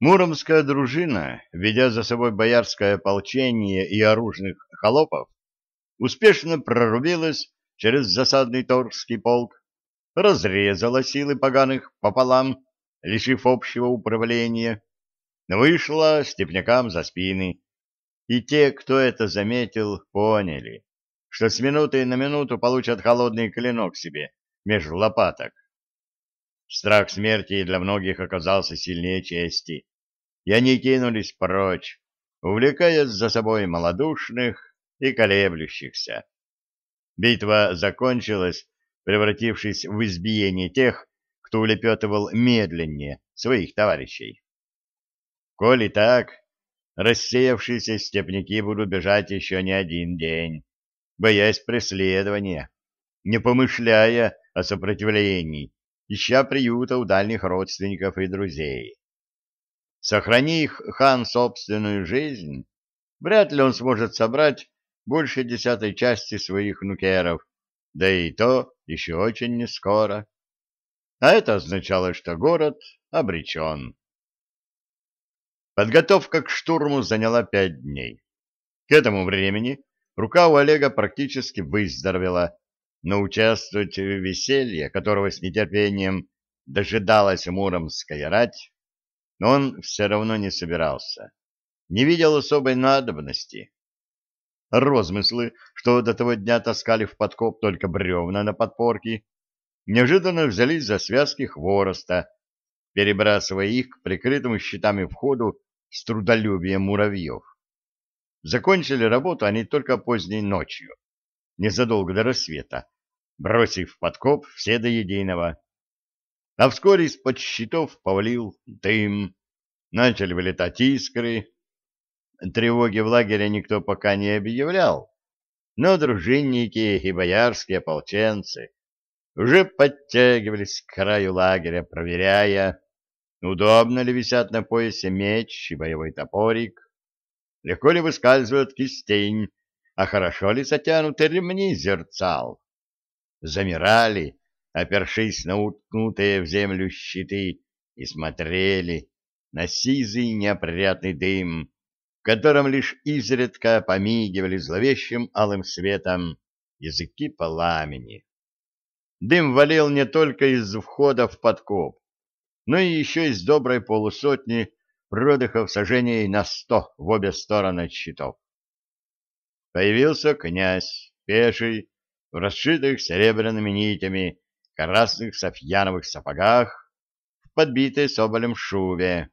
Муромская дружина, ведя за собой боярское ополчение и оружных холопов, успешно прорубилась через засадный торгский полк, разрезала силы поганых пополам, лишив общего управления, вышла степнякам за спины. И те, кто это заметил, поняли, что с минуты на минуту получат холодный клинок себе между лопаток. Страх смерти для многих оказался сильнее чести, и они кинулись прочь, увлекая за собой малодушных и колеблющихся. Битва закончилась, превратившись в избиение тех, кто улепетывал медленнее своих товарищей. Коли так, рассеявшиеся степняки будут бежать еще не один день, боясь преследования, не помышляя о сопротивлении, ища приюта у дальних родственников и друзей. Сохрани их хан собственную жизнь, вряд ли он сможет собрать больше десятой части своих нукеров, да и то еще очень не скоро. А это означало, что город обречен. Подготовка к штурму заняла пять дней. К этому времени рука у Олега практически выздоровела, но участвовать в веселье, которого с нетерпением дожидалась Муромская рать, он все равно не собирался, не видел особой надобности. Розмыслы, что до того дня таскали в подкоп только бревна на подпорки, неожиданно взялись за связки хвороста, перебрасывая их к прикрытому щитами входу с трудолюбием муравьев. Закончили работу они только поздней ночью, незадолго до рассвета, бросив подкоп все до единого. А вскоре из-под щитов повалил дым, начали вылетать искры. Тревоги в лагере никто пока не объявлял, но дружинники и боярские ополченцы уже подтягивались к краю лагеря, проверяя, удобно ли висят на поясе меч и боевой топорик, легко ли выскальзывает кистень, а хорошо ли затянуты ремни зерцал. Замирали, опершись на уткнутые в землю щиты, и смотрели на сизый неопрятный дым, в котором лишь изредка помигивали зловещим алым светом языки пламени. Дым валил не только из входа в подкоп, но и еще из доброй полусотни продыхов сожжений на сто в обе стороны щитов. Появился князь, пеший, в расшитых серебряными нитями, красных софьяновых сапогах, в подбитой соболем шубе.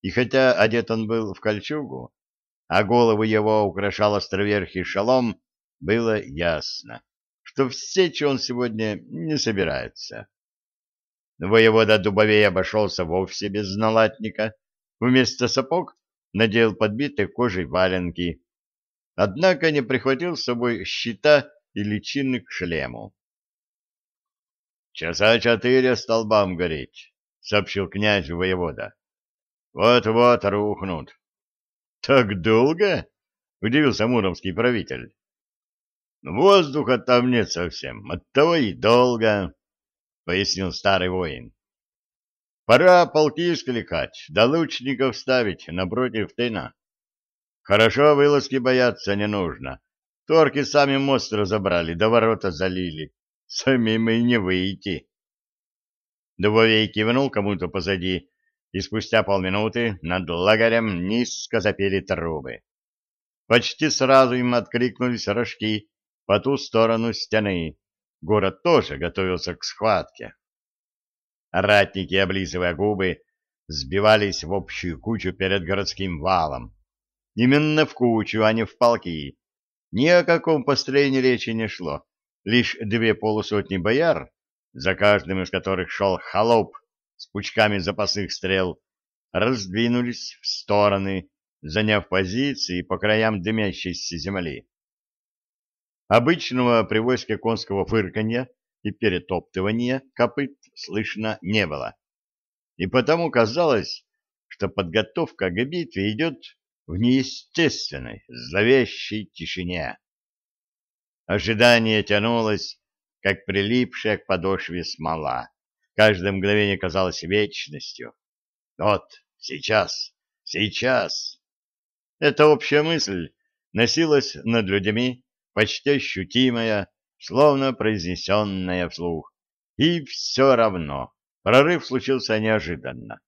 И хотя одет он был в кольчугу, а голову его украшал островерхий шалом, было ясно, что в сечь он сегодня не собирается. Воевода Дубовей обошелся вовсе без налатника, вместо сапог надел подбитые кожей валенки, однако не прихватил с собой щита и личины к шлему. «Часа четыре столбам гореть», — сообщил князь воевода. «Вот-вот рухнут». «Так долго?» — удивился муромский правитель. «Воздуха там нет совсем, оттого и долго», — пояснил старый воин. «Пора полки скликать, да лучников ставить напротив тына. Хорошо вылазки бояться не нужно. Торки сами мост разобрали, до ворота залили. Самим и не выйти». Дубовей кивнул кому-то позади, и спустя полминуты над лагерем низко запели трубы. Почти сразу им откликнулись рожки по ту сторону стены. Город тоже готовился к схватке. Ратники, облизывая губы, сбивались в общую кучу перед городским валом. Именно в кучу, а не в полки. Ни о каком построении речи не шло. Лишь две полусотни бояр, за каждым из которых шел холоп с пучками запасных стрел, раздвинулись в стороны, заняв позиции по краям дымящейся земли. Обычного при войске конского фырканья и перетоптывания копыт слышно не было, и потому казалось, что подготовка к битве идет в неестественной, зловещей тишине. Ожидание тянулось, как прилипшая к подошве смола. Каждое мгновение казалось вечностью. Вот Сейчас! Сейчас!» Эта общая мысль носилась над людьми, почти ощутимая, словно произнесенная вслух. И все равно прорыв случился неожиданно.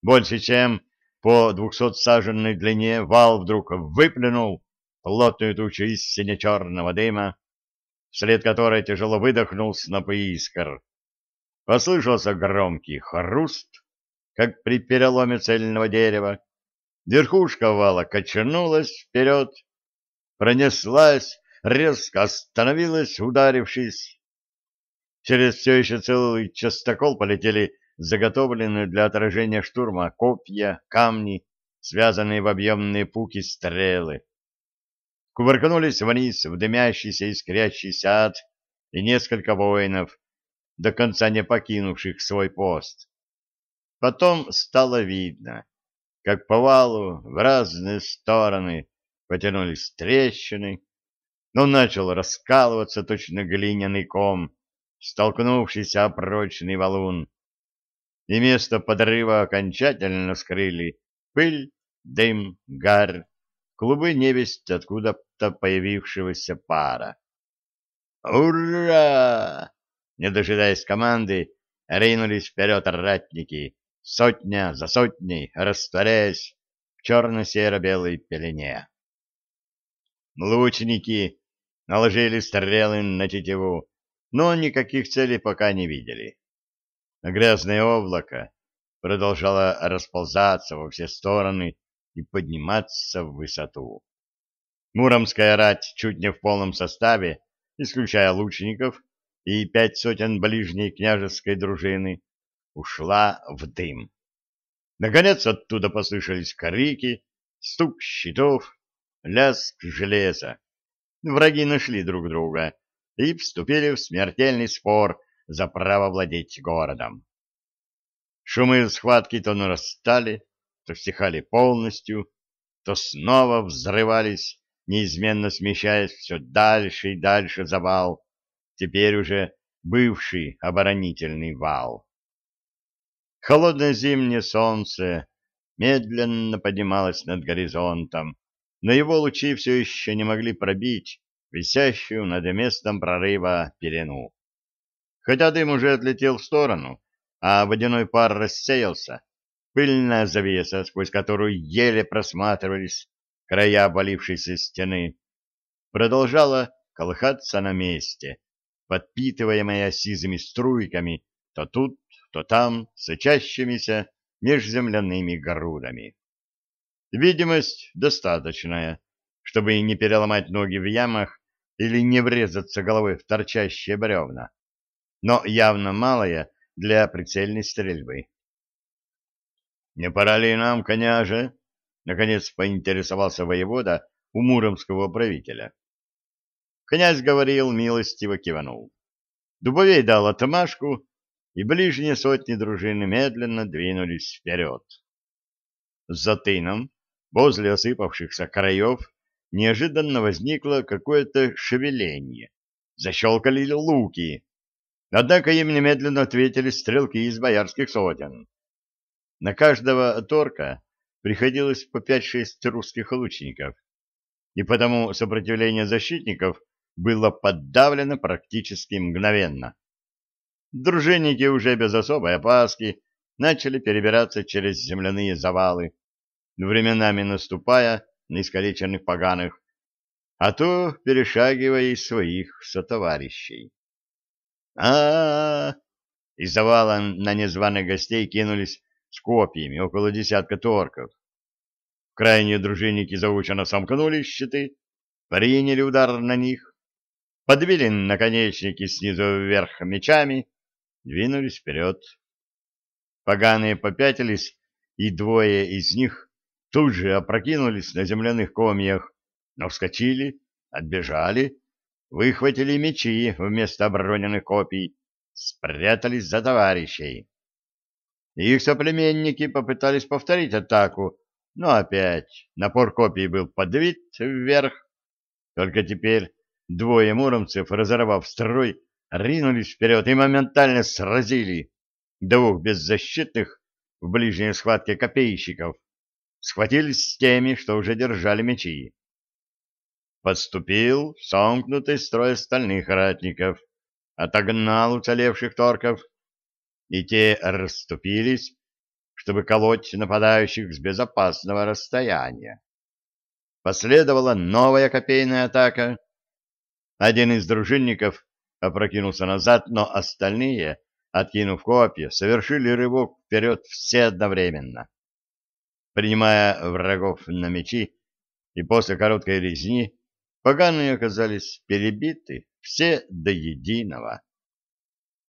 Больше чем по двухсотсаженной длине вал вдруг выплюнул плотную тучу из сине-черного дыма, вслед которой тяжело выдохнул снопы искр. Послышался громкий хруст, как при переломе цельного дерева. Верхушка вала качнулась вперед, пронеслась, резко остановилась, ударившись. Через все еще целый частокол полетели заготовленные для отражения штурма копья, камни, связанные в объемные пуки стрелы. Кувыркнулись вниз в дымящийся искрящийся ад и несколько воинов, до конца не покинувших свой пост. Потом стало видно, как по валу в разные стороны потянулись трещины, но начал раскалываться точно глиняный ком, столкнувшийся о прочный валун, и место подрыва окончательно скрыли пыль, дым, гар, клубы невесть откуда-то появившегося пара. «Ура!» Не дожидаясь команды, ринулись вперед ратники, сотня за сотней, растворяясь в черно-серо-белой пелене. Лучники наложили стрелы на тетиву, но никаких целей пока не видели. Грязное облако продолжало расползаться во все стороны и подниматься в высоту. Муромская рать чуть не в полном составе, исключая лучников и пять сотен ближней княжеской дружины, ушла в дым. Наконец оттуда послышались крики, стук щитов, лязг железа. Враги нашли друг друга и вступили в смертельный спор за право владеть городом. Шумы схватки то нарастали, то стихали полностью, то снова взрывались, неизменно смещаясь все дальше и дальше за вал, теперь уже бывший оборонительный вал. Холодное зимнее солнце медленно поднималось над горизонтом, но его лучи все еще не могли пробить висящую над местом прорыва пелену. Хотя дым уже отлетел в сторону, а водяной пар рассеялся, пыльная завеса, сквозь которую еле просматривались края обвалившейся стены, продолжала колыхаться на месте, подпитываемая сизыми струйками то тут, то там, сочащимися межземляными грудами. Видимость достаточная, чтобы не переломать ноги в ямах или не врезаться головой в торчащие бревна но явно малая для прицельной стрельбы. «Не пора ли нам, коняже?» — наконец поинтересовался воевода у муромского правителя. Князь говорил, милостиво киванул. Дубовей дал отмашку, и ближние сотни дружины медленно двинулись вперед. За тыном, возле осыпавшихся краев, неожиданно возникло какое-то шевеление. Защелкали луки, Однако им немедленно ответили стрелки из боярских сотен. На каждого торка приходилось по пять-шесть русских лучников, и потому сопротивление защитников было подавлено практически мгновенно. Дружинники уже без особой опаски начали перебираться через земляные завалы, временами наступая на искалеченных поганых, а то перешагивая из своих сотоварищей а, Из завала на незваных гостей кинулись с копьями около десятка торков. Крайние дружинники заученно сомкнули щиты, приняли удар на них, подбили наконечники снизу вверх мечами, двинулись вперед. Поганые попятились, и двое из них тут же опрокинулись на земляных комьях, но вскочили, отбежали выхватили мечи вместо обороненных копий, спрятались за товарищей. Их соплеменники попытались повторить атаку, но опять напор копий был подвит вверх. Только теперь двое муромцев, разорвав строй, ринулись вперед и моментально сразили двух беззащитных, в ближней схватке копейщиков, схватились с теми, что уже держали мечи. Подступил сомкнутый строй остальных ратников, отогнал уцелевших торков, и те расступились, чтобы колоть нападающих с безопасного расстояния. Последовала новая копейная атака. Один из дружинников опрокинулся назад, но остальные, откинув копья, совершили рывок вперед все одновременно. Принимая врагов на мечи, и после короткой резни поганые оказались перебиты все до единого.